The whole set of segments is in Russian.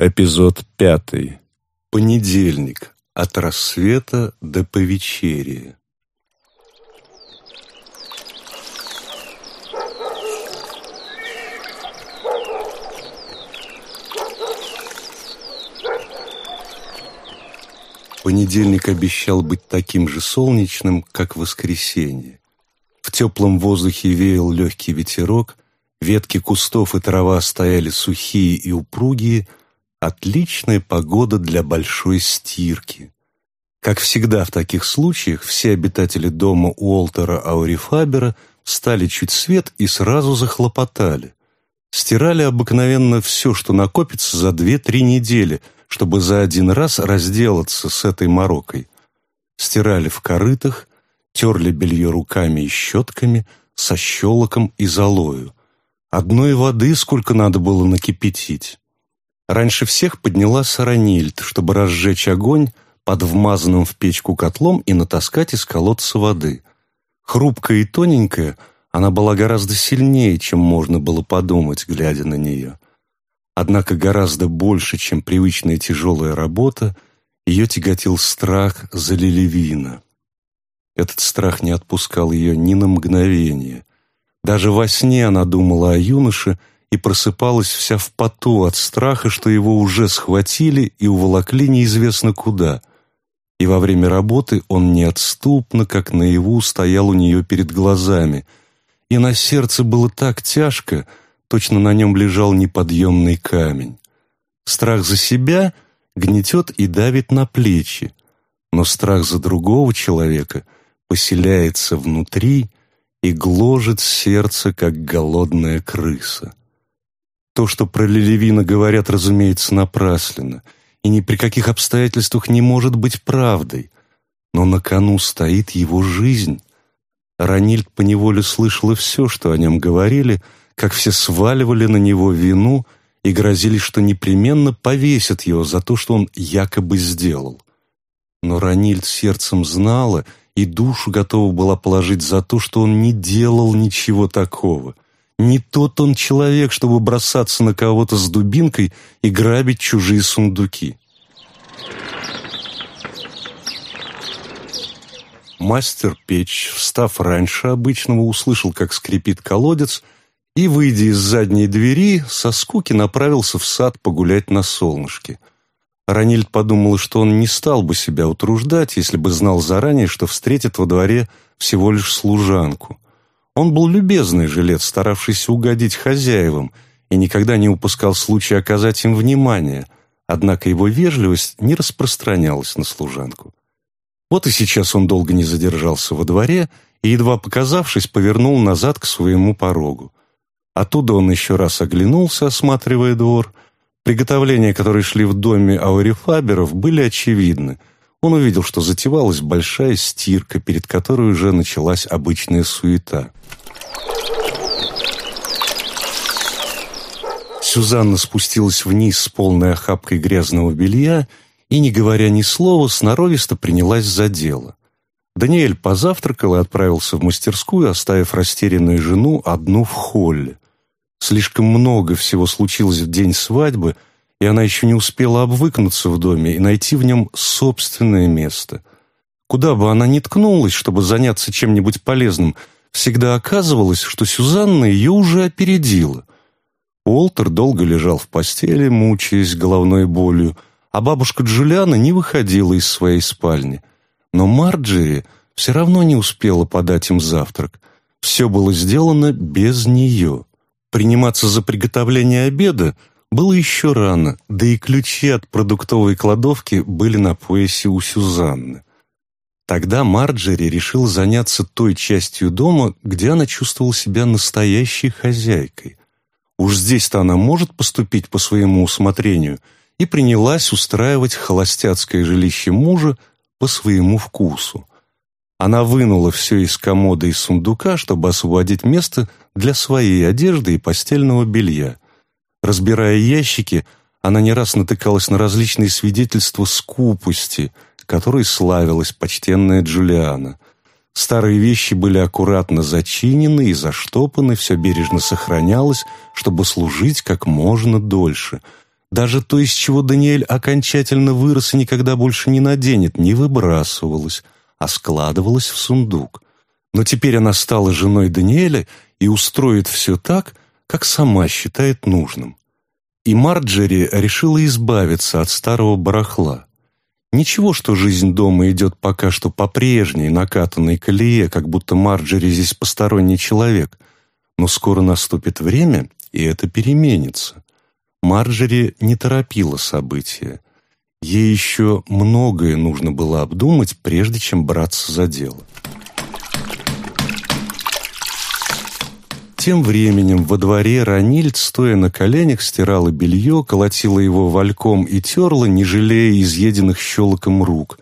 Эпизод пятый. Понедельник. От рассвета до повечерия. Понедельник обещал быть таким же солнечным, как воскресенье. В теплом воздухе веял легкий ветерок, ветки кустов и трава стояли сухие и упругие, Отличная погода для большой стирки. Как всегда в таких случаях, все обитатели дома Уолтера Аурифабера встали чуть свет и сразу захлопотали. Стирали обыкновенно все, что накопится за две-три недели, чтобы за один раз разделаться с этой морокой. Стирали в корытах, терли белье руками и щетками, со щелоком и золою. Одной воды сколько надо было накипятить. Раньше всех поднялась Ранильд, чтобы разжечь огонь под вмазанным в печку котлом и натаскать из колодца воды. Хрупкая и тоненькая, она была гораздо сильнее, чем можно было подумать, глядя на нее. Однако гораздо больше, чем привычная тяжелая работа, ее тяготил страх за Лилевина. Этот страх не отпускал ее ни на мгновение. Даже во сне она думала о юноше, и просыпалась вся в поту от страха, что его уже схватили и уволокли неизвестно куда. И во время работы он неотступно, как наяву, стоял у нее перед глазами. И на сердце было так тяжко, точно на нем лежал неподъемный камень. Страх за себя гнетет и давит на плечи, но страх за другого человека поселяется внутри и гложет сердце, как голодная крыса. То, что про Лелевина говорят, разумеется, напрасленно, и ни при каких обстоятельствах не может быть правдой. Но на кону стоит его жизнь. Ранильд поневоле слышала все, что о нем говорили, как все сваливали на него вину и грозили, что непременно повесят его за то, что он якобы сделал. Но Ранильд сердцем знала и душу готова была положить за то, что он не делал ничего такого — не тот он человек, чтобы бросаться на кого-то с дубинкой и грабить чужие сундуки. Мастер печь, встав раньше обычного, услышал, как скрипит колодец, и, выйдя из задней двери, со скуки направился в сад погулять на солнышке. Ранильд подумал, что он не стал бы себя утруждать, если бы знал заранее, что встретит во дворе всего лишь служанку. Он был любезный жилец, старавшийся угодить хозяевам, и никогда не упускал случая оказать им внимание, однако его вежливость не распространялась на служанку. Вот и сейчас он долго не задержался во дворе и, едва показавшись, повернул назад к своему порогу. Оттуда он еще раз оглянулся, осматривая двор. Приготовления, которые шли в доме Аурифаберов, были очевидны — он увидел, что затевалась большая стирка, перед которой уже началась обычная суета. Сюзанна спустилась вниз с полной охапкой грязного белья и, не говоря ни слова, сноровисто принялась за дело. Даниэль позавтракал и отправился в мастерскую, оставив растерянную жену одну в холле. Слишком много всего случилось в день свадьбы — и она еще не успела обвыкнуться в доме и найти в нем собственное место. Куда бы она ни ткнулась, чтобы заняться чем-нибудь полезным, всегда оказывалось, что Сюзанна ее уже опередила. Уолтер долго лежал в постели, мучаясь головной болью, а бабушка Джулиана не выходила из своей спальни. Но Марджери все равно не успела подать им завтрак. Все было сделано без нее. Приниматься за приготовление обеда было еще рано, да и ключи от продуктовой кладовки были на поясе у Сюзанны. Тогда Марджери решил заняться той частью дома, где она чувствовала себя настоящей хозяйкой. Уж здесь-то она может поступить по своему усмотрению, и принялась устраивать холостяцкое жилище мужа по своему вкусу. Она вынула все из комода и сундука, чтобы освободить место для своей одежды и постельного белья – Разбирая ящики, она не раз натыкалась на различные свидетельства скупости, которой славилась почтенная Джулиана. Старые вещи были аккуратно зачинены и заштопаны, все бережно сохранялось, чтобы служить как можно дольше. Даже то, из чего Даниэль окончательно вырос и никогда больше не наденет, не выбрасывалось, а складывалось в сундук. Но теперь она стала женой Даниэля и устроит все так, как сама считает нужным. И Марджери решила избавиться от старого барахла. Ничего, что жизнь дома идет пока что по прежней накатанной колее, как будто Марджери здесь посторонний человек. Но скоро наступит время, и это переменится. Марджери не торопила события. Ей еще многое нужно было обдумать, прежде чем браться за дело. Тем временем во дворе Ранильд, стоя на коленях, стирала белье, колотила его вальком и терла, не жалея изъеденных щелоком рук.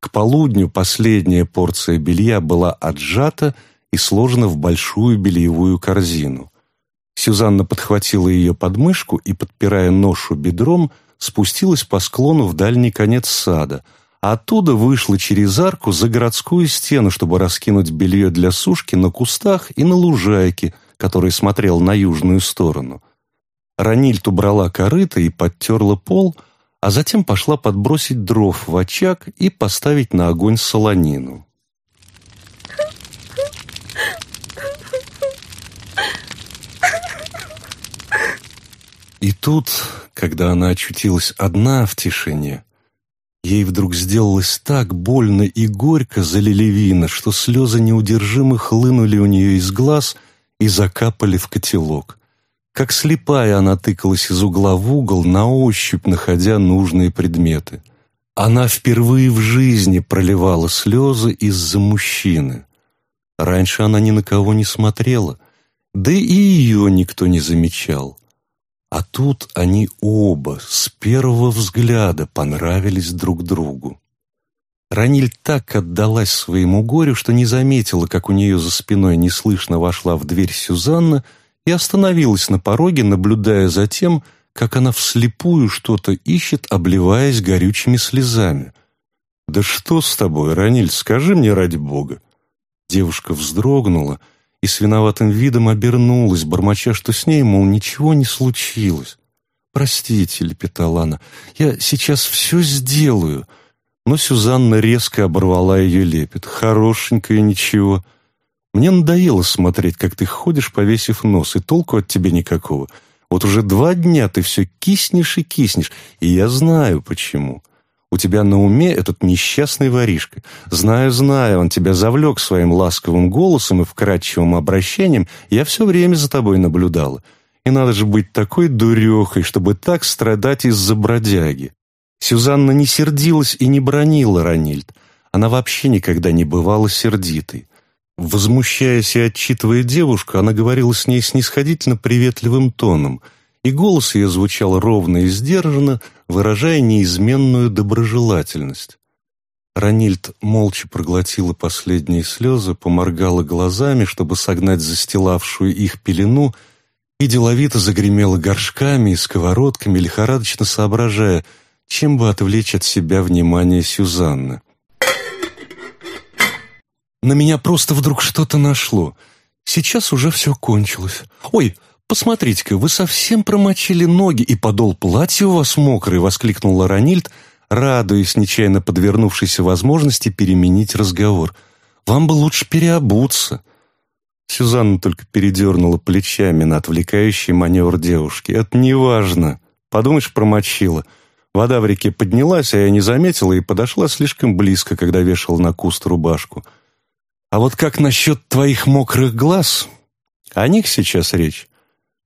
К полудню последняя порция белья была отжата и сложена в большую бельевую корзину. Сюзанна подхватила ее подмышку и, подпирая ношу бедром, спустилась по склону в дальний конец сада, а оттуда вышла через арку за городскую стену, чтобы раскинуть белье для сушки на кустах и на лужайке, который смотрел на южную сторону. Ранильд убрала корыто и подтерла пол, а затем пошла подбросить дров в очаг и поставить на огонь солонину. И тут, когда она очутилась одна в тишине, ей вдруг сделалось так больно и горько за Лелевина, что слезы неудержимо хлынули у нее из глаз и закапали в котелок. Как слепая она тыкалась из угла в угол, на ощупь находя нужные предметы. Она впервые в жизни проливала слезы из-за мужчины. Раньше она ни на кого не смотрела, да и ее никто не замечал. А тут они оба с первого взгляда понравились друг другу. Раниль так отдалась своему горю, что не заметила, как у нее за спиной неслышно вошла в дверь Сюзанна и остановилась на пороге, наблюдая за тем, как она вслепую что-то ищет, обливаясь горючими слезами. «Да что с тобой, Раниль, скажи мне ради бога!» Девушка вздрогнула — и с виноватым видом обернулась, бормоча, что с ней, мол, ничего не случилось. «Простите», — лепетала она, — «я сейчас все сделаю». Но Сюзанна резко оборвала ее лепет. «Хорошенькое ничего. Мне надоело смотреть, как ты ходишь, повесив нос, и толку от тебя никакого. Вот уже два дня ты все киснешь и киснешь, и я знаю, почему. У тебя на уме этот несчастный воришка. Знаю, знаю, он тебя завлек своим ласковым голосом и вкрадчивым обращением. Я все время за тобой наблюдала. И надо же быть такой дурехой, чтобы так страдать из-за бродяги. Сюзанна не сердилась и не бронила Ранильд. Она вообще никогда не бывала сердитой. Возмущаясь и отчитывая девушку, она говорила с ней снисходительно приветливым тоном – и голос ее звучал ровно и сдержанно, выражая неизменную доброжелательность. Ранильд молча проглотила последние слезы, поморгала глазами, чтобы согнать застилавшую их пелену, и деловито загремела горшками и сковородками, лихорадочно соображая, чем бы отвлечь от себя внимание Сюзанны. «На меня просто вдруг что-то нашло. Сейчас уже все кончилось. Ой, «Посмотрите-ка, вы совсем промочили ноги, и подол платья у вас мокрый!» — воскликнула Ранильд, радуясь нечаянно подвернувшейся возможности переменить разговор. «Вам бы лучше переобуться!» Сюзанна только передернула плечами на отвлекающий маневр девушки. «Это неважно. Подумаешь, промочила. Вода в реке поднялась, а я не заметила и подошла слишком близко, когда вешал на куст рубашку. А вот как насчет твоих мокрых глаз? О них сейчас речь.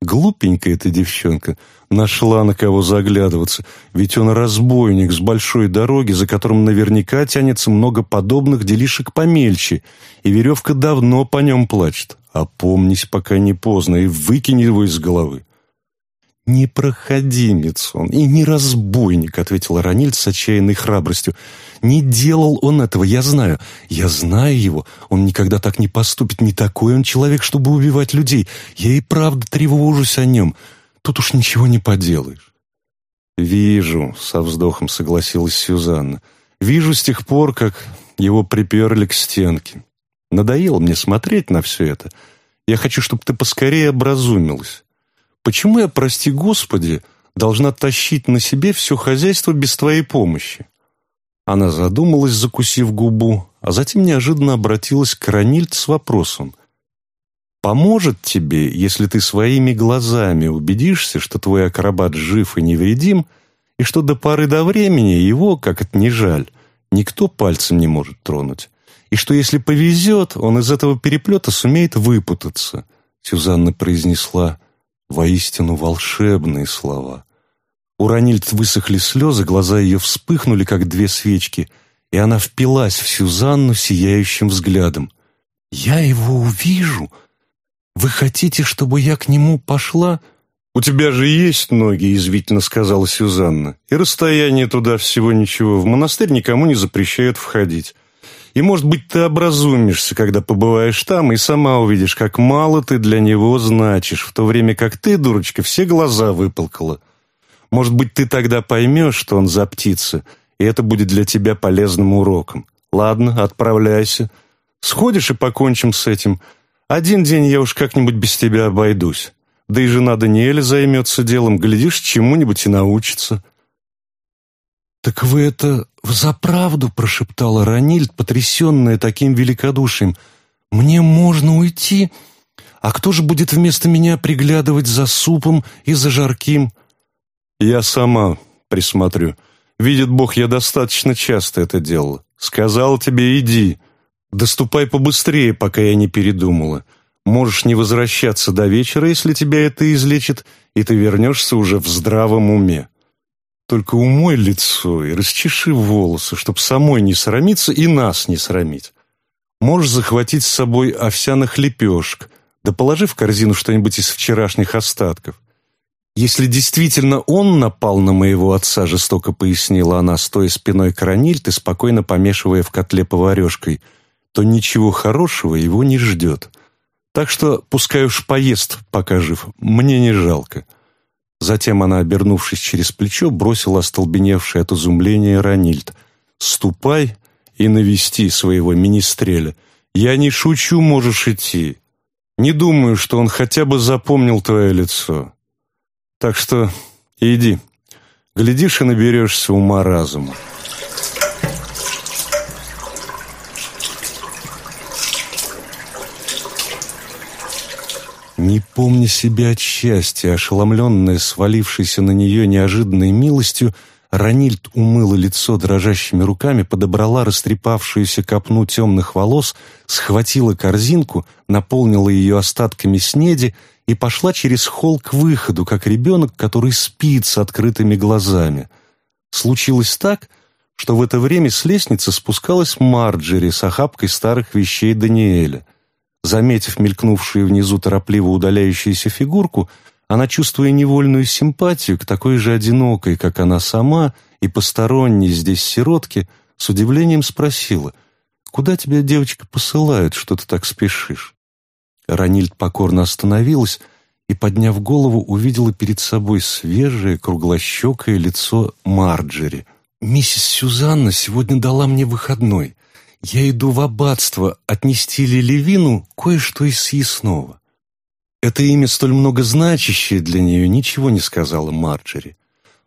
Глупенькая эта девчонка. Нашла на кого заглядываться. Ведь он разбойник с большой дороги, за которым наверняка тянется много подобных делишек помельче, и веревка давно по нем плачет. Опомнись, пока не поздно, и выкинь его из головы. «Непроходимец он и не разбойник», — ответил Ранильд с отчаянной храбростью. «Не делал он этого, я знаю. Я знаю его. Он никогда так не поступит. Не такой он человек, чтобы убивать людей. Я и правда тревожусь о нем. Тут уж ничего не поделаешь». «Вижу», — со вздохом согласилась Сюзанна. «Вижу с тех пор, как его приперли к стенке. Надоело мне смотреть на все это. Я хочу, чтобы ты поскорее образумилась». Почему я, прости Господи, должна тащить на себе все хозяйство без твоей помощи. Она задумалась, закусив губу, а затем неожиданно обратилась к Ранильд с вопросом. «Поможет тебе, если ты своими глазами убедишься, что твой акробат жив и невредим, и что до поры до времени его, как это не жаль, никто пальцем не может тронуть, и что если повезет, он из этого переплета сумеет выпутаться?» Сюзанна произнесла воистину волшебные слова. У Ранильд высохли слезы, глаза ее вспыхнули, как две свечки, и она впилась в Сюзанну сияющим взглядом. «Я его увижу? Вы хотите, чтобы я к нему пошла?» «У тебя же есть ноги», — извительно сказала Сюзанна. «И расстояние туда всего ничего. В монастырь никому не запрещают входить. И, может быть, ты образумишься, когда побываешь там, и сама увидишь, как мало ты для него значишь, в то время как ты, дурочка, все глаза выполкала». Может быть, ты тогда поймешь, что он за птица, и это будет для тебя полезным уроком. Ладно, отправляйся. Сходишь и покончим с этим. Один день я уж как-нибудь без тебя обойдусь. Да и жена Даниэля займется делом, глядишь, чему-нибудь и научится». «Так вы это взаправду?» — прошептала Ранильд, потрясенная таким великодушием. «Мне можно уйти? А кто же будет вместо меня приглядывать за супом и за жарким?» «Я сама присмотрю. Видит Бог, я достаточно часто это делала. Сказал тебе, иди. Доступай побыстрее, пока я не передумала. Можешь не возвращаться до вечера, если тебя это излечит, и ты вернешься уже в здравом уме. Только умой лицо и расчеши волосы, чтоб самой не срамиться и нас не срамить. Можешь захватить с собой овсяных лепешек, да положи в корзину что-нибудь из вчерашних остатков. «Если действительно он напал на моего отца», — жестоко пояснила она, стоя спиной к Ранильд спокойно помешивая в котле поварешкой, то ничего хорошего его не ждет. Так что пускай уж поест, пока жив, мне не жалко. Затем она, обернувшись через плечо, бросила остолбеневший от изумления Ранильд. «Ступай и навести своего министреля. Я не шучу, можешь идти. Не думаю, что он хотя бы запомнил твое лицо. Так что иди, глядишь и наберешься ума-разума. Не помня себя от счастья, ошеломленная свалившейся на нее неожиданной милостью, Ранильд умыла лицо дрожащими руками, подобрала растрепавшуюся копну темных волос, схватила корзинку, наполнила ее остатками снеди и пошла через холл к выходу, как ребенок, который спит с открытыми глазами. Случилось так, что в это время с лестницы спускалась Марджери с охапкой старых вещей Даниэля. Заметив мелькнувшую внизу торопливо удаляющуюся фигурку, она, чувствуя невольную симпатию к такой же одинокой, как она сама, и посторонней здесь сиротке, с удивлением спросила, «Куда тебя, девочка, посылают, что ты так спешишь?» Ранильд покорно остановилась и, подняв голову, увидела перед собой свежее, круглощекое лицо Марджери. «Миссис Сюзанна сегодня дала мне выходной. Я иду в аббатство отнести Лилевину кое-что из съестного». Это имя, столь многозначащее для нее, ничего не сказала Марджери.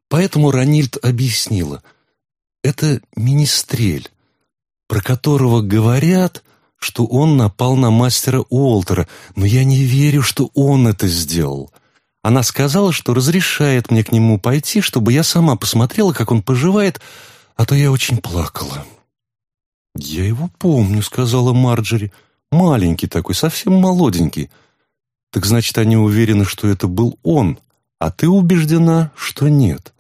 Поэтому Ранильд объяснила. «Это министрель, про которого говорят...» что он напал на мастера Уолтера, но я не верю, что он это сделал. Она сказала, что разрешает мне к нему пойти, чтобы я сама посмотрела, как он поживает, а то я очень плакала. «Я его помню», — сказала Марджери. «Маленький такой, совсем молоденький». «Так значит, они уверены, что это был он, а ты убеждена, что нет».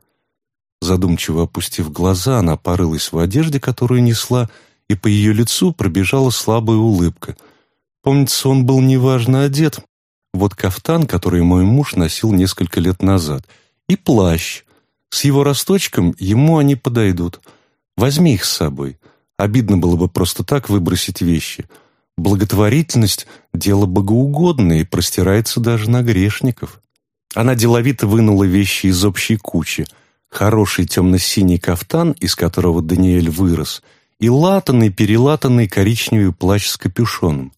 Задумчиво опустив глаза, она порылась в одежде, которую несла, и по ее лицу пробежала слабая улыбка. Помнится, он был неважно одет. Вот кафтан, который мой муж носил несколько лет назад, и плащ. С его росточком ему они подойдут. Возьми их с собой. Обидно было бы просто так выбросить вещи. Благотворительность — дело богоугодное и простирается даже на грешников. Она деловито вынула вещи из общей кучи. Хороший темно-синий кафтан, из которого Даниэль вырос — и латанный-перелатанный коричневый плащ с капюшоном.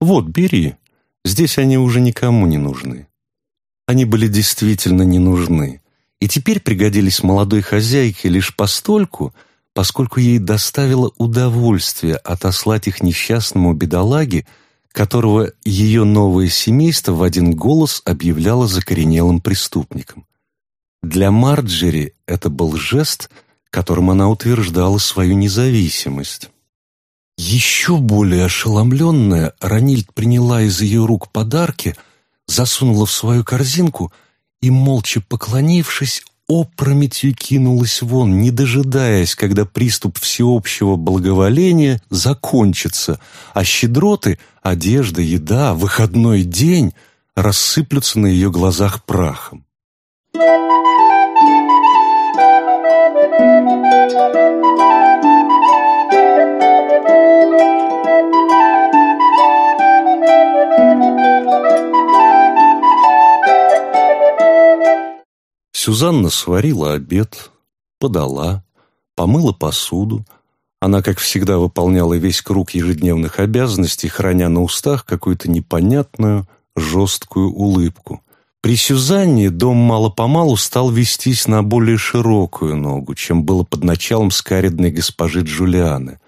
«Вот, бери. Здесь они уже никому не нужны». Они были действительно не нужны. и теперь пригодились молодой хозяйке лишь постольку, поскольку ей доставило удовольствие отослать их несчастному бедолаге, которого ее новое семейство в один голос объявляло закоренелым преступником. Для Марджери это был жест, которым она утверждала свою независимость. Еще более ошеломленная, Ранильд приняла из ее рук подарки, засунула в свою корзинку и, молча поклонившись, опрометью кинулась вон, не дожидаясь, когда приступ всеобщего благоволения закончится, а щедроты, одежда, еда, выходной день рассыплются на ее глазах прахом. Сюзанна сварила обед, подала, помыла посуду. Она, как всегда, выполняла весь круг ежедневных обязанностей, храня на устах какую-то непонятную, жесткую улыбку. При Сюзанне дом мало-помалу стал вестись на более широкую ногу, чем было под началом скаридной госпожи Джулианы.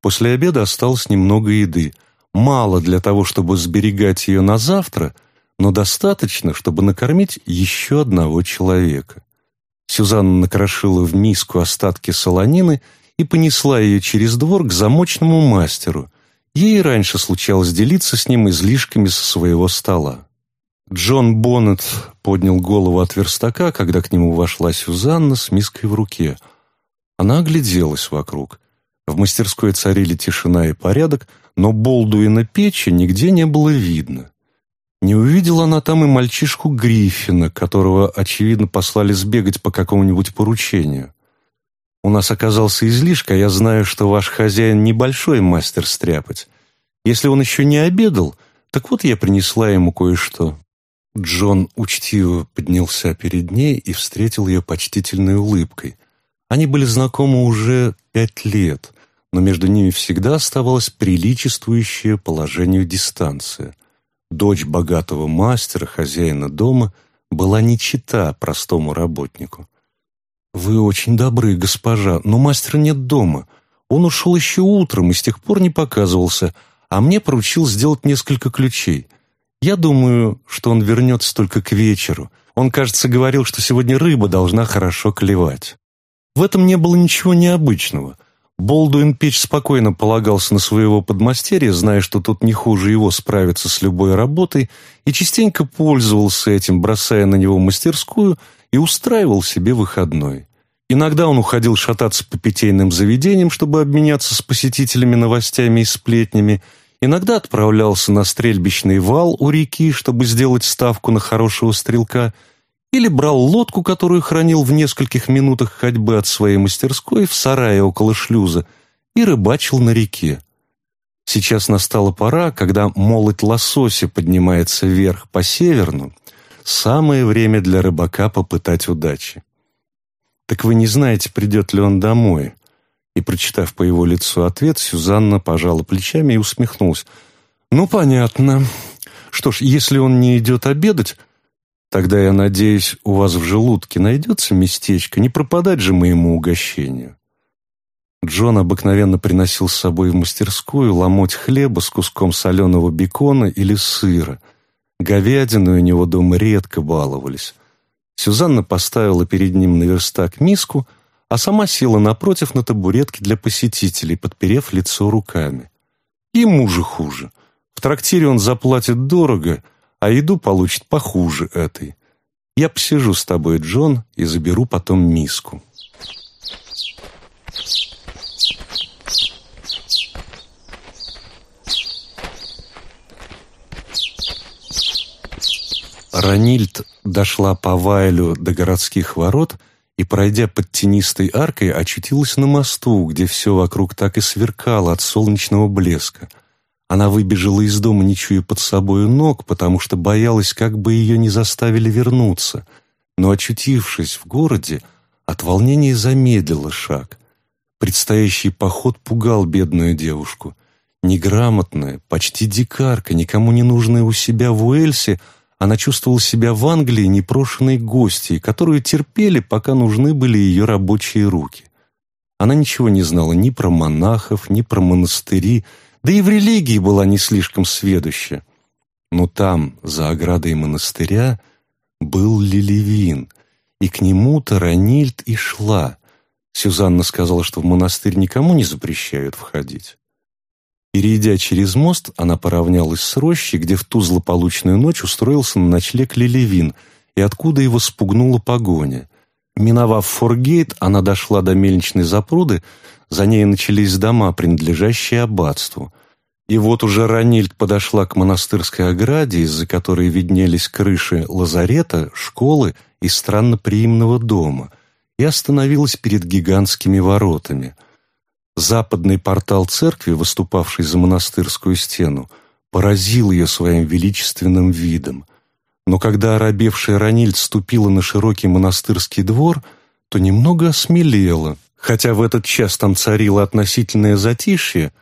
После обеда осталось немного еды. Мало для того, чтобы сберегать ее на завтра — но достаточно, чтобы накормить еще одного человека. Сюзанна накрошила в миску остатки солонины и понесла ее через двор к замочному мастеру. Ей раньше случалось делиться с ним излишками со своего стола. Джон Боннет поднял голову от верстака, когда к нему вошла Сюзанна с миской в руке. Она огляделась вокруг. В мастерской царили тишина и порядок, но Болдуина печи нигде не было видно. Не увидела она там и мальчишку Гриффина, которого, очевидно, послали сбегать по какому-нибудь поручению. У нас оказался излишка, я знаю, что ваш хозяин небольшой мастер стряпать. Если он еще не обедал, так вот я принесла ему кое-что». Джон учтиво поднялся перед ней и встретил ее почтительной улыбкой. Они были знакомы уже пять лет, но между ними всегда оставалась приличествующая положению дистанция. Дочь богатого мастера, хозяина дома, была не чита простому работнику. «Вы очень добры, госпожа, но мастера нет дома. Он ушел еще утром и с тех пор не показывался, а мне поручил сделать несколько ключей. Я думаю, что он вернется только к вечеру. Он, кажется, говорил, что сегодня рыба должна хорошо клевать». В этом не было ничего необычного. Болдуин Пич спокойно полагался на своего подмастерья, зная, что тот не хуже его справится с любой работой, и частенько пользовался этим, бросая на него мастерскую и устраивал себе выходной. Иногда он уходил шататься по питейным заведениям, чтобы обменяться с посетителями новостями и сплетнями, иногда отправлялся на стрельбищный вал у реки, чтобы сделать ставку на хорошего стрелка – или брал лодку, которую хранил в нескольких минутах ходьбы от своей мастерской в сарае около шлюза, и рыбачил на реке. Сейчас настала пора, когда молоть лосося поднимается вверх по северну, самое время для рыбака попытать удачи. «Так вы не знаете, придет ли он домой?» И, прочитав по его лицу ответ, Сюзанна пожала плечами и усмехнулась. «Ну, понятно. Что ж, если он не идет обедать, Тогда, я надеюсь, у вас в желудке найдется местечко, не пропадать же моему угощению. Джон обыкновенно приносил с собой в мастерскую ломоть хлеба с куском соленого бекона или сыра. Говядину у него дома редко баловались. Сюзанна поставила перед ним на верстак миску, а сама села напротив на табуретке для посетителей, подперев лицо руками. Ему же хуже. В трактире он заплатит дорого, а еду получит похуже этой. Я посижу с тобой, Джон, и заберу потом миску». Ранильд дошла по Вайлю до городских ворот и, пройдя под тенистой аркой, очутилась на мосту, где все вокруг так и сверкало от солнечного блеска – она выбежала из дома, не чуя под собою ног, потому что боялась, как бы ее не заставили вернуться. Но, очутившись в городе, от волнения замедлила шаг. Предстоящий поход пугал бедную девушку. Неграмотная, почти дикарка, никому не нужная у себя в Уэльсе, она чувствовала себя в Англии непрошенной гостьей, которую терпели, пока нужны были ее рабочие руки. Она ничего не знала ни про монахов, ни про монастыри, да и в религии была не слишком сведуща. Но там, за оградой монастыря, был Лилевин, и к нему-то Ранильд и шла. Сюзанна сказала, что в монастырь никому не запрещают входить. Перейдя через мост, она поравнялась с рощей, где в ту злополучную ночь устроился на ночлег Лилевин, и откуда его спугнула погоня. Миновав Форгейт, она дошла до мельничной запруды, за ней начались дома, принадлежащие аббатству. И вот уже Ранильд подошла к монастырской ограде, из-за которой виднелись крыши лазарета, школы и странноприимного дома, и остановилась перед гигантскими воротами — Западный портал церкви, выступавший за монастырскую стену, поразил ее своим величественным видом. Но когда оробевшая Ранильд ступила на широкий монастырский двор, то немного осмелела, хотя в этот час там царило относительное затишье,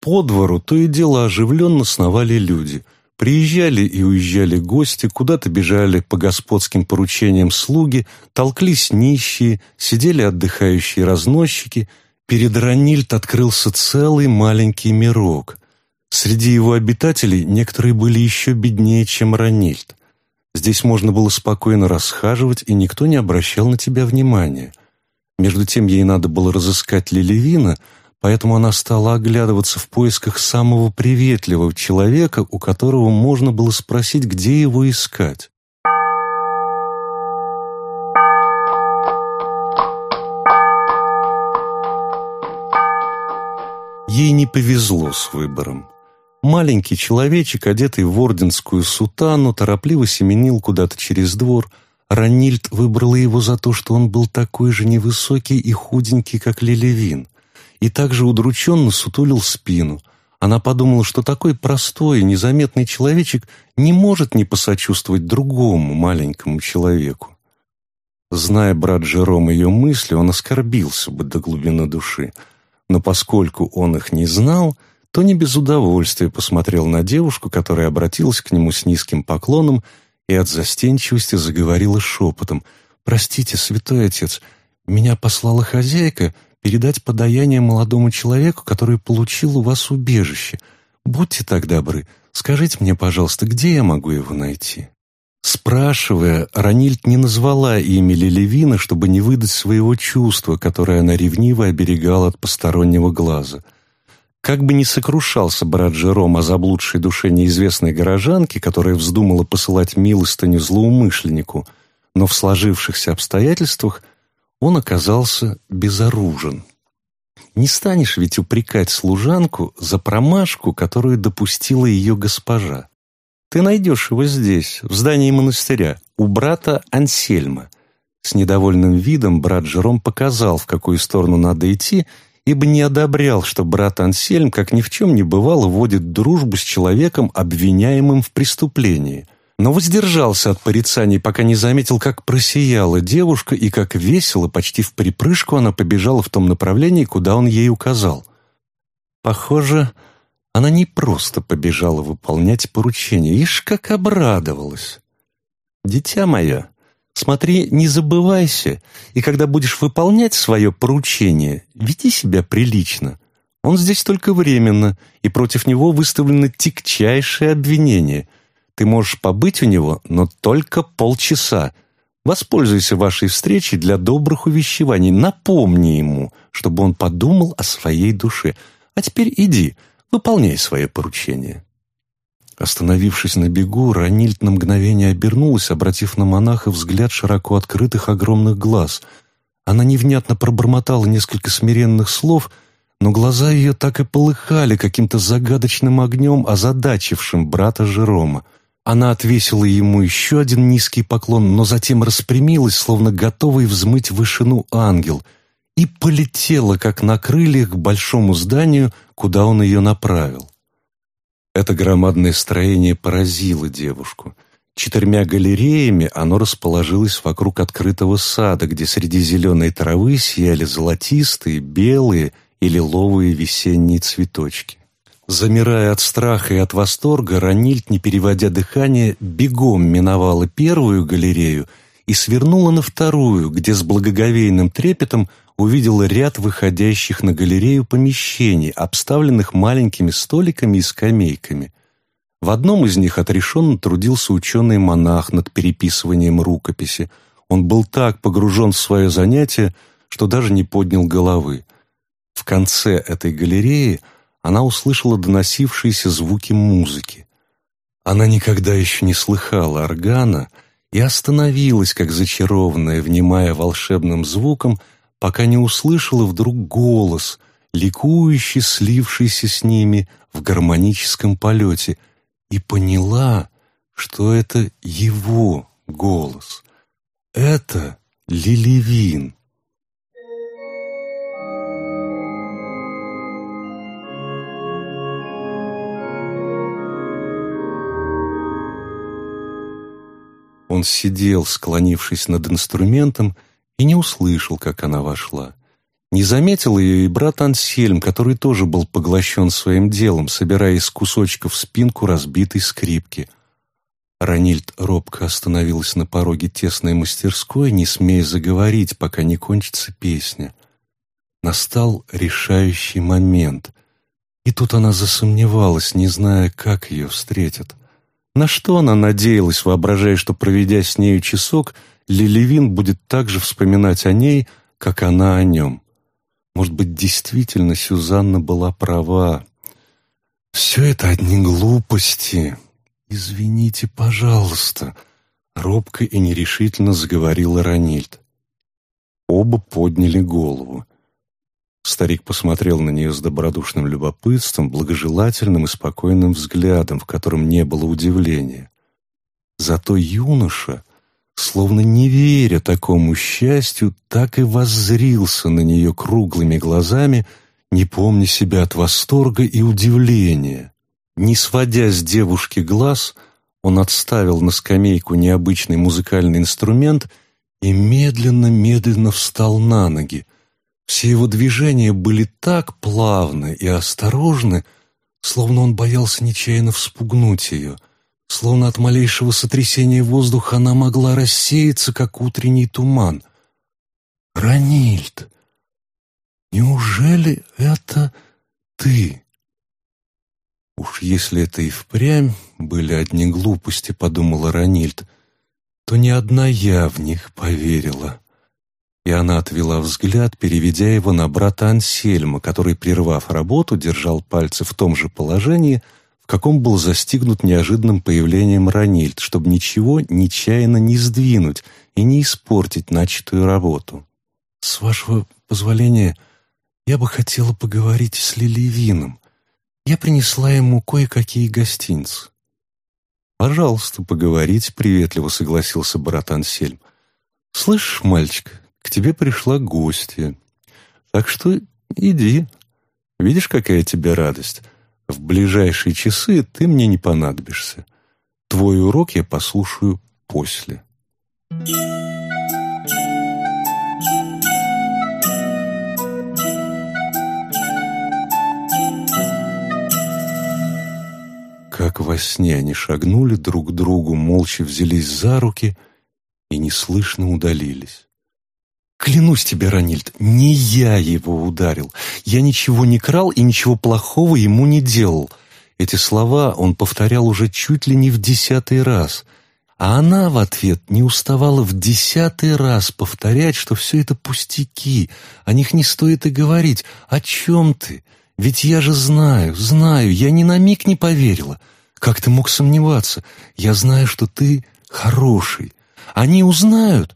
по двору то и дело оживленно сновали люди. Приезжали и уезжали гости, куда-то бежали по господским поручениям слуги, толклись нищие, сидели отдыхающие разносчики — Перед Ранильд открылся целый маленький мирок. Среди его обитателей некоторые были еще беднее, чем Ранильд. Здесь можно было спокойно расхаживать, и никто не обращал на тебя внимания. Между тем ей надо было разыскать Лилевина, поэтому она стала оглядываться в поисках самого приветливого человека, у которого можно было спросить, где его искать. Ей не повезло с выбором. Маленький человечек, одетый в орденскую сутану, торопливо семенил куда-то через двор. Ранильд выбрала его за то, что он был такой же невысокий и худенький, как Лилевин, и также удрученно сутулил спину. Она подумала, что такой простой и незаметный человечек не может не посочувствовать другому маленькому человеку. Зная брат Жером ее мысли, он оскорбился бы до глубины души — но поскольку он их не знал, то не без удовольствия посмотрел на девушку, которая обратилась к нему с низким поклоном и от застенчивости заговорила шепотом. «Простите, святой отец, меня послала хозяйка передать подаяние молодому человеку, который получил у вас убежище. Будьте так добры, скажите мне, пожалуйста, где я могу его найти?» Спрашивая, Ранильд не назвала имя Левина, чтобы не выдать своего чувства, которое она ревниво оберегала от постороннего глаза. Как бы ни сокрушался брат Жером о заблудшей душе неизвестной горожанки, которая вздумала посылать милостыню злоумышленнику, но в сложившихся обстоятельствах он оказался безоружен. Не станешь ведь упрекать служанку за промашку, которую допустила ее госпожа. Ты найдешь его здесь, в здании монастыря, у брата Ансельма». С недовольным видом брат Жером показал, в какую сторону надо идти, ибо не одобрял, что брат Ансельм, как ни в чем не бывало, вводит дружбу с человеком, обвиняемым в преступлении. Но воздержался от порицаний, пока не заметил, как просияла девушка и как весело, почти в припрыжку она побежала в том направлении, куда он ей указал. Похоже, она не просто побежала выполнять поручение, ишь как обрадовалась. «Дитя мое, смотри, не забывайся, и когда будешь выполнять свое поручение, веди себя прилично. Он здесь только временно, и против него выставлено тягчайшее обвинение. Ты можешь побыть у него, но только полчаса. Воспользуйся вашей встречей для добрых увещеваний, напомни ему, чтобы он подумал о своей душе. А теперь иди, — Выполняй свое поручение». Остановившись на бегу, Ранильд на мгновение обернулась, обратив на монаха взгляд широко открытых огромных глаз. Она невнятно пробормотала несколько смиренных слов, но глаза ее так и полыхали каким-то загадочным огнем, озадачившим брата Жерома. Она отвесила ему еще один низкий поклон, но затем распрямилась, словно готовый взмыть вышину ангел — и полетела, как на крыльях, к большому зданию, куда он ее направил. Это громадное строение поразило девушку. Четырьмя галереями оно расположилось вокруг открытого сада, где среди зеленой травы сияли золотистые, белые и лиловые весенние цветочки. Замирая от страха и от восторга, Ранильд, не переводя дыхание, бегом миновала первую галерею и свернула на вторую, где с благоговейным трепетом увидела ряд выходящих на галерею помещений, обставленных маленькими столиками и скамейками. В одном из них отрешенно трудился ученый-монах над переписыванием рукописи. Он был так погружен в свое занятие, что даже не поднял головы. В конце этой галереи она услышала доносившиеся звуки музыки. Она никогда еще не слыхала органа и остановилась, как зачарованная, внимая волшебным звуком, пока не услышала вдруг голос, ликующий, слившийся с ними в гармоническом полете, и поняла, что это его голос. Это Лилевин. Он сидел, склонившись над инструментом, и не услышал, как она вошла. Не заметил ее и брат Ансельм, который тоже был поглощен своим делом, собирая из кусочков спинку разбитой скрипки. Ранильд робко остановилась на пороге тесной мастерской, не смея заговорить, пока не кончится песня. Настал решающий момент, и тут она засомневалась, не зная, как ее встретят. На что она надеялась, воображая, что, проведя с нею часок, Лилевин будет так же вспоминать о ней, как она о нем. Может быть, действительно Сюзанна была права. «Все это одни глупости. Извините, пожалуйста», — робко и нерешительно заговорила Ранильд. Оба подняли голову. Старик посмотрел на нее с добродушным любопытством, благожелательным и спокойным взглядом, в котором не было удивления. Зато юноша, словно не веря такому счастью, так и воззрился на нее круглыми глазами, не помня себя от восторга и удивления. Не сводя с девушки глаз, он отставил на скамейку необычный музыкальный инструмент и медленно-медленно встал на ноги, все его движения были так плавны и осторожны, словно он боялся нечаянно вспугнуть ее, словно от малейшего сотрясения воздуха она могла рассеяться, как утренний туман. «Ранильд, неужели это ты?» «Уж если это и впрямь были одни глупости», — подумала Ранильд, — «то ни одна я в них поверила» и она отвела взгляд, переведя его на брата Ансельма, который, прервав работу, держал пальцы в том же положении, каком был застигнут неожиданным появлением Ранильд, чтобы ничего нечаянно не сдвинуть и не испортить начатую работу. «С вашего позволения, я бы хотела поговорить с Лилевином. Я принесла ему кое-какие гостинцы». «Пожалуйста, поговорите», — приветливо согласился брат Ансельм. «Слышишь, мальчик, к тебе пришла гостья. Так что иди. Видишь, какая тебе радость? В ближайшие часы ты мне не понадобишься. Твой урок я послушаю после. Как во сне они шагнули друг к другу, молча взялись за руки и неслышно удалились. Клянусь тебе, Ранильд, не я его ударил. Я ничего не крал и ничего плохого ему не делал. Эти слова он повторял уже чуть ли не в десятый раз. А она в ответ не уставала в десятый раз повторять, что все это пустяки, о них не стоит и говорить. О чем ты? Ведь я же знаю, знаю, я ни на миг не поверила. Как ты мог сомневаться? Я знаю, что ты хороший. Они узнают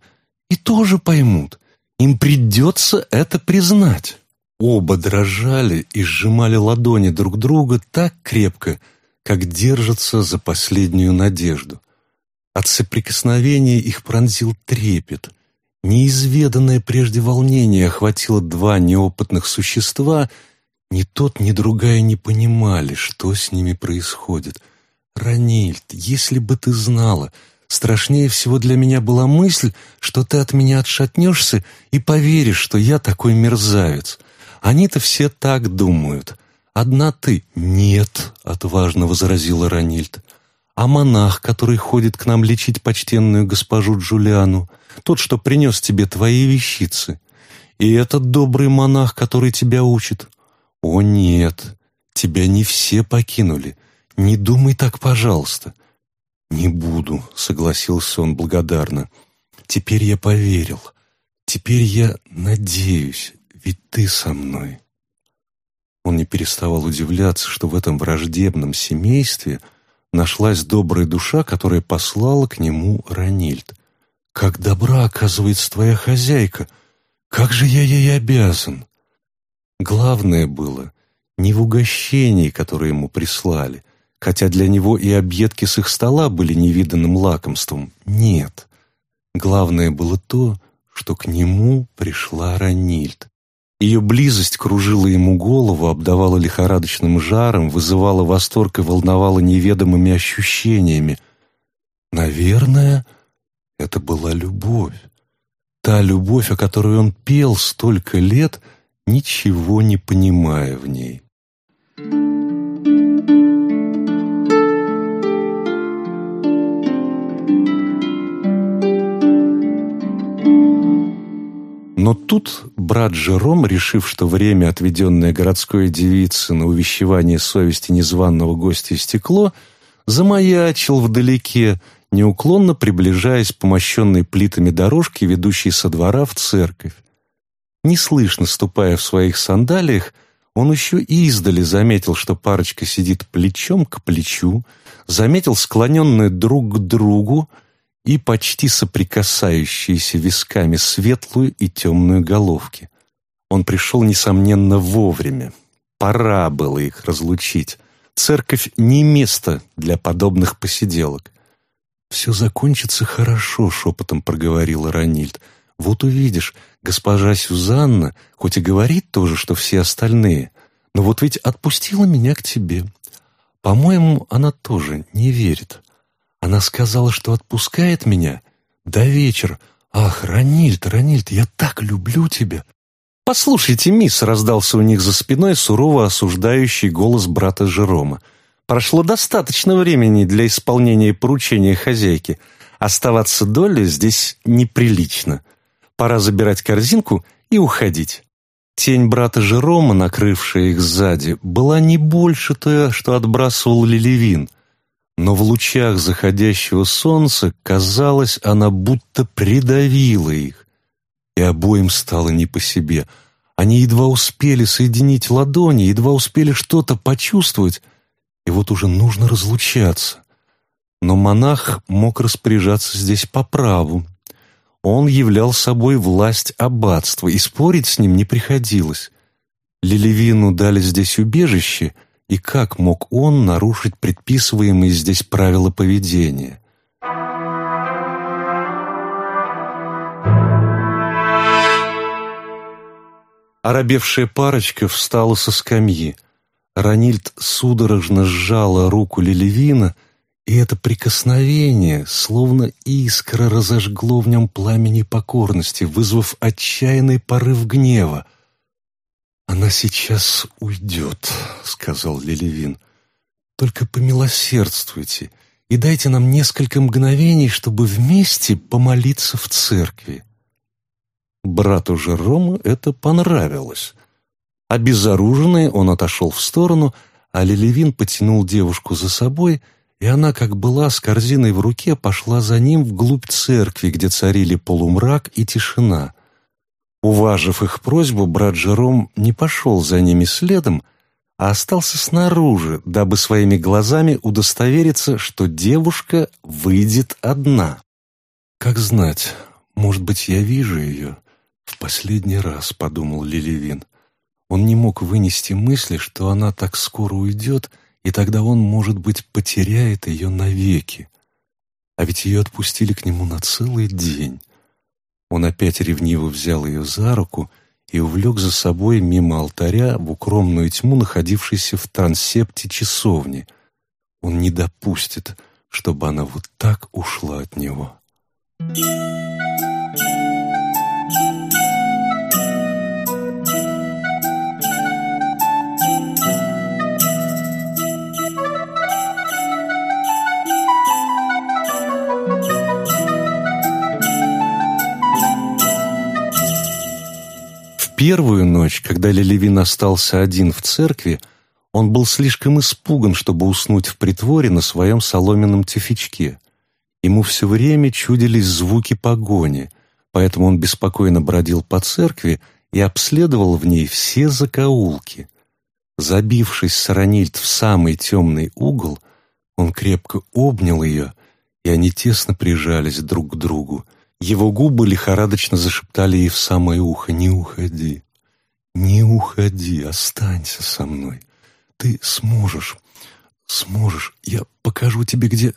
и тоже поймут. Им придется это признать. Оба дрожали и сжимали ладони друг друга так крепко, как держатся за последнюю надежду. От соприкосновения их пронзил трепет. Неизведанное прежде волнение охватило два неопытных существа. Ни тот, ни другая не понимали, что с ними происходит. «Ранильд, если бы ты знала...» Страшнее всего для меня была мысль, что ты от меня отшатнешься и поверишь, что я такой мерзавец. Они-то все так думают. Одна ты». «Нет», — отважно возразила Ранильд. «А монах, который ходит к нам лечить почтенную госпожу Джулиану, тот, что принес тебе твои вещицы. И этот добрый монах, который тебя учит. О, нет, тебя не все покинули. Не думай так, пожалуйста». «Не буду», — согласился он благодарно. «Теперь я поверил. Теперь я надеюсь, ведь ты со мной». Он не переставал удивляться, что в этом враждебном семействе нашлась добрая душа, которая послала к нему Ранильд. «Как добра, оказывается, твоя хозяйка! Как же я ей обязан!» Главное было не в угощении, которое ему прислали, хотя для него и объедки с их стола были невиданным лакомством. Нет. Главное было то, что к нему пришла Ранильд. Ее близость кружила ему голову, обдавала лихорадочным жаром, вызывала восторг и волновала неведомыми ощущениями. Наверное, это была любовь. Та любовь, о которой он пел столько лет, ничего не понимая в ней. Но тут брат Жером, решив, что время, отведенное городской девице на увещевание совести незваного гостя стекло, замаячил вдалеке, неуклонно приближаясь по мощенной плитами дорожке, ведущей со двора в церковь. Неслышно ступая в своих сандалиях, он еще издали заметил, что парочка сидит плечом к плечу, заметил склоненные друг к другу, и почти соприкасающиеся висками светлую и темную головки. Он пришел, несомненно, вовремя. Пора было их разлучить. Церковь не место для подобных посиделок. «Все закончится хорошо», — шепотом проговорила Ранильд. «Вот увидишь, госпожа Сюзанна, хоть и говорит тоже, что все остальные, но вот ведь отпустила меня к тебе. По-моему, она тоже не верит. Она сказала, что отпускает меня до вечера. Ах, Ранильд, Ранильд, я так люблю тебя. «Послушайте, мисс», — раздался у них за спиной сурово осуждающий голос брата Жерома. «Прошло достаточно времени для исполнения поручения хозяйки. Оставаться долей здесь неприлично. Пора забирать корзинку и уходить». Тень брата Жерома, накрывшая их сзади, была не больше той, что отбрасывал Лилевин — но в лучах заходящего солнца, казалось, она будто придавила их. И обоим стало не по себе. Они едва успели соединить ладони, едва успели что-то почувствовать, и вот уже нужно разлучаться. Но монах мог распоряжаться здесь по праву. Он являл собой власть аббатства, и спорить с ним не приходилось. Лилевину дали здесь убежище — и как мог он нарушить предписываемые здесь правила поведения? Оробевшая парочка встала со скамьи. Ранильд судорожно сжала руку Лилевина, и это прикосновение, словно искра, разожгло в нем пламени покорности, вызвав отчаянный порыв гнева. «Она сейчас уйдет», — сказал Лилевин. «Только помилосердствуйте и дайте нам несколько мгновений, чтобы вместе помолиться в церкви». Брату Жерому это понравилось. Обезоруженный он отошел в сторону, а Лилевин потянул девушку за собой, и она, как была, с корзиной в руке, пошла за ним вглубь церкви, где царили полумрак и тишина — Уважив их просьбу, брат Жером не пошел за ними следом, а остался снаружи, дабы своими глазами удостовериться, что девушка выйдет одна. «Как знать, может быть, я вижу ее?» «В последний раз», — подумал Лилевин. Он не мог вынести мысли, что она так скоро уйдет, и тогда он, может быть, потеряет ее навеки. А ведь ее отпустили к нему на целый день. Он опять ревниво взял ее за руку и увлек за собой мимо алтаря в укромную тьму, находившейся в трансепте часовни. Он не допустит, чтобы она вот так ушла от него. Первую ночь, когда Лелевин остался один в церкви, он был слишком испуган, чтобы уснуть в притворе на своем соломенном тюфячке. Ему все время чудились звуки погони, поэтому он беспокойно бродил по церкви и обследовал в ней все закоулки. Забившись с Ранильд в самый темный угол, он крепко обнял ее, и они тесно прижались друг к другу. Его губы лихорадочно зашептали ей в самое ухо «Не уходи, не уходи, останься со мной». Ты сможешь, сможешь. Я покажу тебе, где...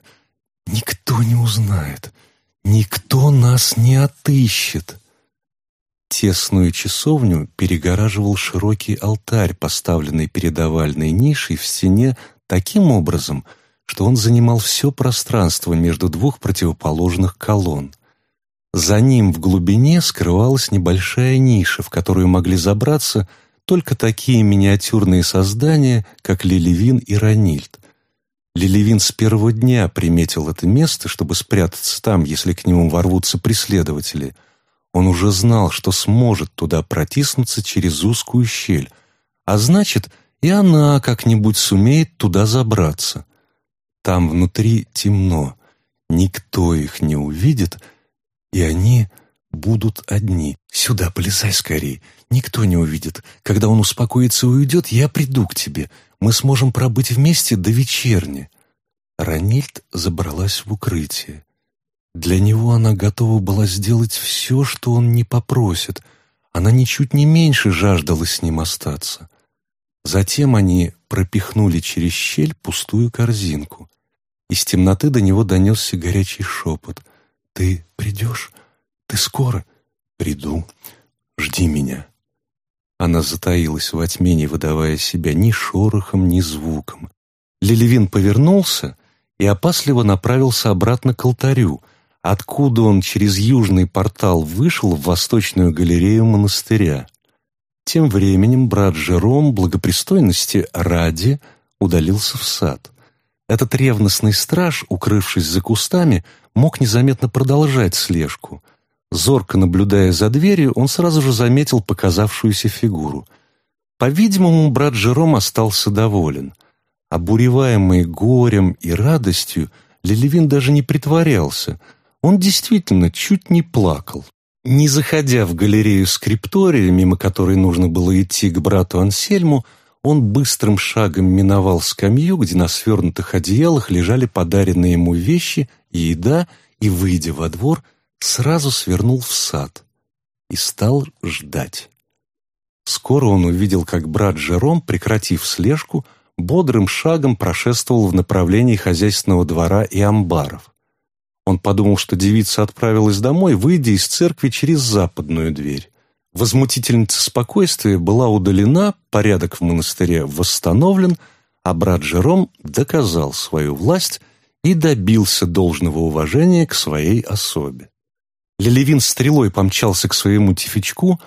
Никто не узнает. Никто нас не отыщет. Тесную часовню перегораживал широкий алтарь, поставленный перед овальной нишей в стене таким образом, что он занимал все пространство между двух противоположных колонн. За ним в глубине скрывалась небольшая ниша, в которую могли забраться – только такие миниатюрные создания, как Лилевин и Ранильд. Лилевин с первого дня приметил это место, чтобы спрятаться там, если к нему ворвутся преследователи. Он уже знал, что сможет туда протиснуться через узкую щель, а значит, и она как-нибудь сумеет туда забраться. Там внутри темно, никто их не увидит, и они будут одни. Сюда полезай скорей, никто не увидит. Когда он успокоится и уйдет, я приду к тебе. Мы сможем пробыть вместе до вечерни». Ранильд забралась в укрытие. Для него она готова была сделать все, что он не попросит. Она ничуть не меньше жаждала с ним остаться. Затем они пропихнули через щель пустую корзинку. Из темноты до него донесся горячий шепот. «Ты придешь? Ты скоро?» «Приду. Жди меня». Она затаилась во тьме, не выдавая себя ни шорохом, ни звуком. Лилевин повернулся и опасливо направился обратно к алтарю, откуда он через южный портал вышел в восточную галерею монастыря. Тем временем брат Жером, благопристойности ради, удалился в сад. Этот ревностный страж, укрывшись за кустами, мог незаметно продолжать слежку — Зорко наблюдая за дверью, он сразу же заметил показавшуюся фигуру. По-видимому, брат Жером остался доволен. Обуреваемый горем и радостью, Лелевин даже не притворялся. Он действительно чуть не плакал. Не заходя в галерею скриптория, мимо которой нужно было идти к брату Ансельму, он быстрым шагом миновал скамью, где на свернутых одеялах лежали подаренные ему вещи и еда, и, выйдя во двор, сразу свернул в сад и стал ждать. Скоро он увидел, как брат Жером, прекратив слежку, бодрым шагом прошествовал в направлении хозяйственного двора и амбаров. Он подумал, что девица отправилась домой, выйдя из церкви через западную дверь. Возмутительница спокойствия была удалена, порядок в монастыре восстановлен, а брат Жером доказал свою власть и добился должного уважения к своей особе. Лелевин стрелой помчался к своему тифичку,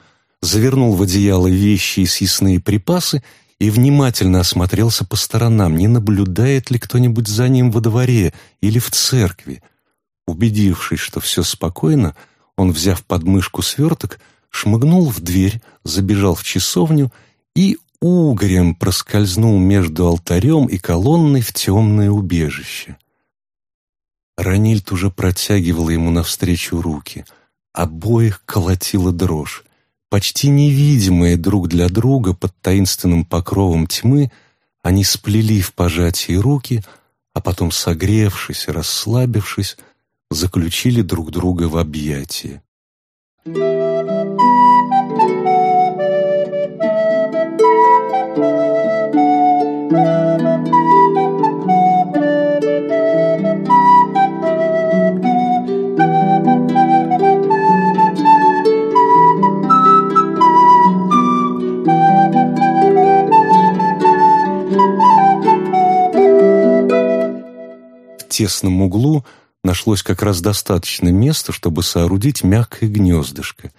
завернул в одеяло вещи и съестные припасы и внимательно осмотрелся по сторонам, не наблюдает ли кто-нибудь за ним во дворе или в церкви. Убедившись, что все спокойно, он, взяв подмышку сверток, шмыгнул в дверь, забежал в часовню и угорем проскользнул между алтарем и колонной в темное убежище. Ранильд уже протягивала ему навстречу руки. Обоих колотила дрожь. Почти невидимые друг для друга под таинственным покровом тьмы, они сплели в пожатии руки, а потом, согревшись и расслабившись, заключили друг друга в объятия. Тесном углу нашлось как раз достаточно места, чтобы соорудить мягкое гнездышко.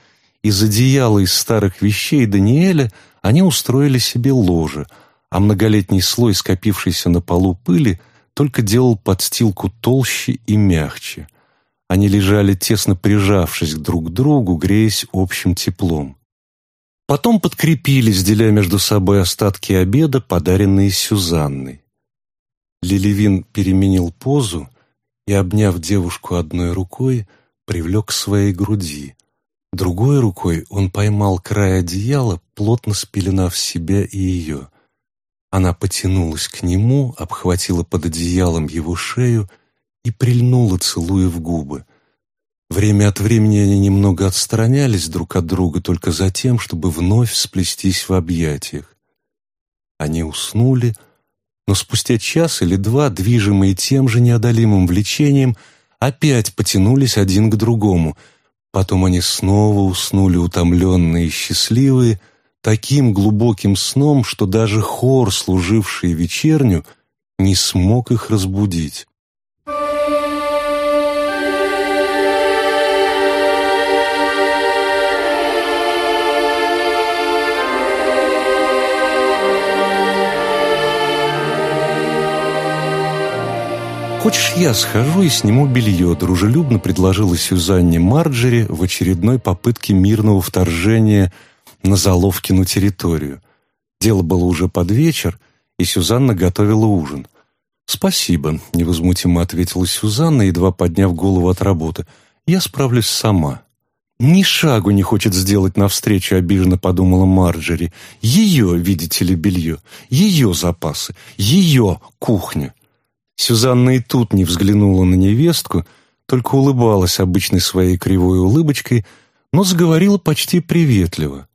Из одеяла из старых вещей Даниэля они устроили себе ложе, а многолетний слой, скопившийся на полу пыли, только делал подстилку толще и мягче. Они лежали тесно прижавшись друг к другу, греясь общим теплом. Потом подкрепились, деля между собой остатки обеда, подаренные Сюзанной. Лилевин переменил позу и, обняв девушку одной рукой, привлек к своей груди. Другой рукой он поймал край одеяла, плотно спеленав себя и ее. Она потянулась к нему, обхватила под одеялом его шею и прильнула, целуя в губы. Время от времени они немного отстранялись друг от друга только за тем, чтобы вновь сплестись в объятиях. Они уснули, но спустя час или два, движимые тем же неодолимым влечением, опять потянулись один к другому. Потом они снова уснули утомленные и счастливые, таким глубоким сном, что даже хор, служивший вечерню, не смог их разбудить. «Хочешь, я схожу и сниму белье?» – дружелюбно предложила Сюзанне Марджери в очередной попытке мирного вторжения на Заловкину территорию. Дело было уже под вечер, и Сюзанна готовила ужин. «Спасибо», — невозмутимо ответила Сюзанна, едва подняв голову от работы. «Я справлюсь сама». «Ни шагу не хочет сделать навстречу», — обиженно подумала Марджери. «Ее, видите ли, белье, ее запасы, ее кухня». Сюзанна и тут не взглянула на невестку, только улыбалась обычной своей кривой улыбочкой, но заговорила почти приветливо.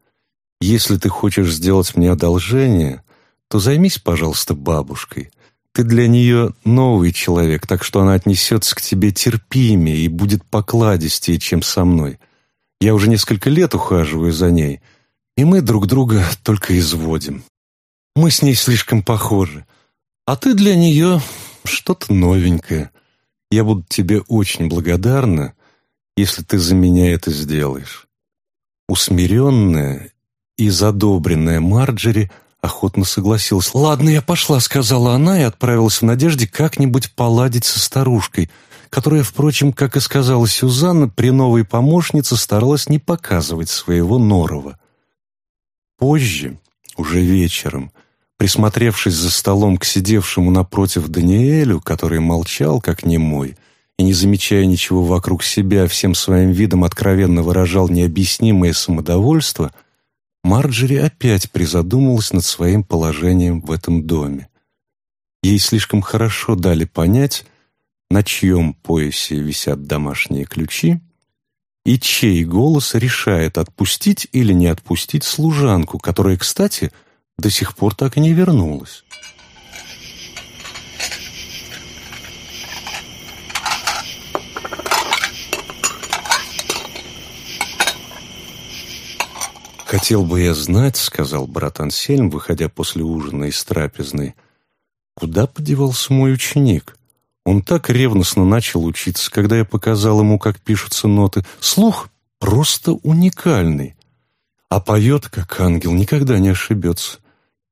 «Если ты хочешь сделать мне одолжение, то займись, пожалуйста, бабушкой. Ты для нее новый человек, так что она отнесется к тебе терпимее и будет покладистее, чем со мной. Я уже несколько лет ухаживаю за ней, и мы друг друга только изводим. Мы с ней слишком похожи, а ты для нее что-то новенькое. Я буду тебе очень благодарна, если ты за меня это сделаешь». Усмиренная и задобренная Марджери охотно согласилась. «Ладно, я пошла», — сказала она и отправилась в надежде как-нибудь поладить со старушкой, которая, впрочем, как и сказала Сюзанна, при новой помощнице старалась не показывать своего норова. Позже, уже вечером, Присмотревшись за столом к сидевшему напротив Даниэлю, который молчал, как немой, и, не замечая ничего вокруг себя, всем своим видом откровенно выражал необъяснимое самодовольство, Марджери опять призадумалась над своим положением в этом доме. Ей слишком хорошо дали понять, на чьем поясе висят домашние ключи, и чей голос решает отпустить или не отпустить служанку, которая, кстати, — до сих пор так и не вернулась. «Хотел бы я знать, — сказал брат Ансельм, выходя после ужина из трапезной, — куда подевался мой ученик? Он так ревностно начал учиться, когда я показал ему, как пишутся ноты. Слух просто уникальный. А поет, как ангел, никогда не ошибется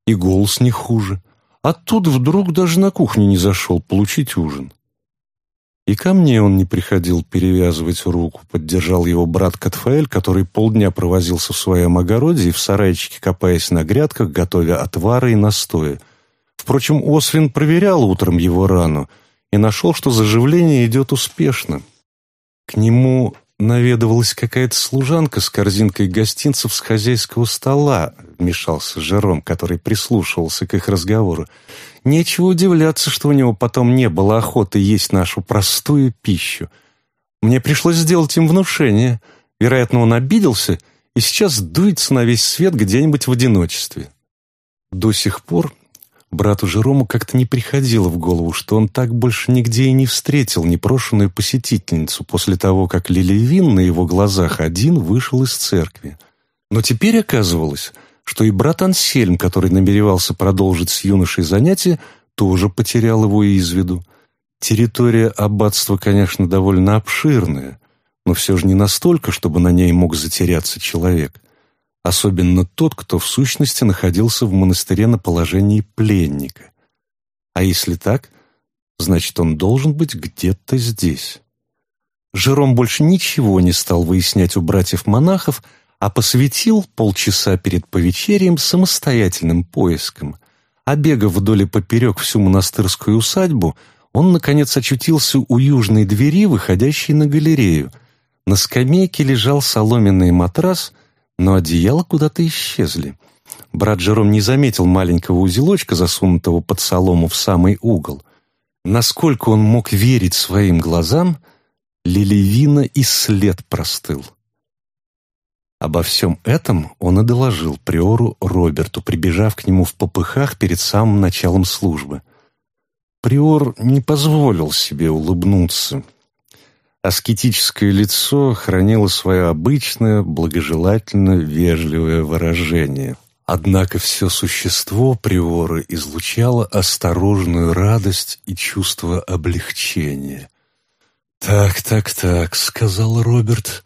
и голос не хуже. А тут вдруг даже на кухню не зашел получить ужин. И ко мне он не приходил перевязывать руку, поддержал его брат Катфаэль, который полдня провозился в своем огороде и в сарайчике, копаясь на грядках, готовя отвары и настои. Впрочем, Освин проверял утром его рану и нашел, что заживление идет успешно. К нему наведывалась какая-то служанка с корзинкой гостинцев с хозяйского стола, вмешался Жером, который прислушивался к их разговору. Нечего удивляться, что у него потом не было охоты есть нашу простую пищу. Мне пришлось сделать им внушение. Вероятно, он обиделся и сейчас дуется на весь свет где-нибудь в одиночестве. До сих пор Брату Жерому как-то не приходило в голову, что он так больше нигде и не встретил непрошенную посетительницу после того, как Лилевин на его глазах один вышел из церкви. Но теперь оказывалось, что и брат Ансельм, который намеревался продолжить с юношей занятия, тоже потерял его из виду. Территория аббатства, конечно, довольно обширная, но все же не настолько, чтобы на ней мог затеряться человек особенно тот, кто в сущности находился в монастыре на положении пленника. А если так, значит, он должен быть где-то здесь. Жером больше ничего не стал выяснять у братьев-монахов, а посвятил полчаса перед повечерием самостоятельным поискам. Обегав вдоль и поперек всю монастырскую усадьбу, он, наконец, очутился у южной двери, выходящей на галерею. На скамейке лежал соломенный матрас, но одеяла куда-то исчезли. Брат Жером не заметил маленького узелочка, засунутого под солому в самый угол. Насколько он мог верить своим глазам, Лилевина и след простыл. Обо всем этом он и доложил приору Роберту, прибежав к нему в попыхах перед самым началом службы. Приор не позволил себе улыбнуться. Аскетическое лицо хранило свое обычное, благожелательно вежливое выражение. Однако все существо приора излучало осторожную радость и чувство облегчения. «Так, так, так», — сказал Роберт,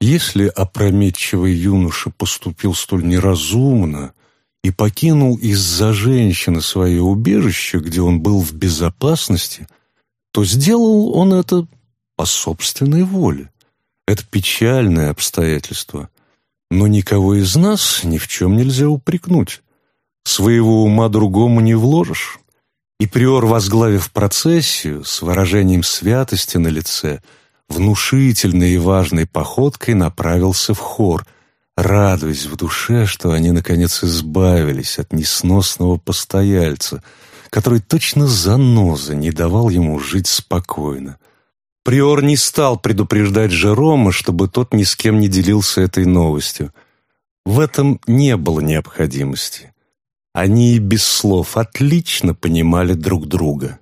если опрометчивый юноша поступил столь неразумно и покинул из-за женщины свое убежище, где он был в безопасности, то сделал он это по собственной воле. Это печальное обстоятельство. Но никого из нас ни в чем нельзя упрекнуть. Своего ума другому не вложишь. И приор, возглавив процессию, с выражением святости на лице – внушительной и важной походкой направился в хор, радуясь в душе, что они, наконец, избавились от несносного постояльца, который точно заноза не давал ему жить спокойно. Приор не стал предупреждать Жерома, чтобы тот ни с кем не делился этой новостью. В этом не было необходимости. Они и без слов отлично понимали друг друга.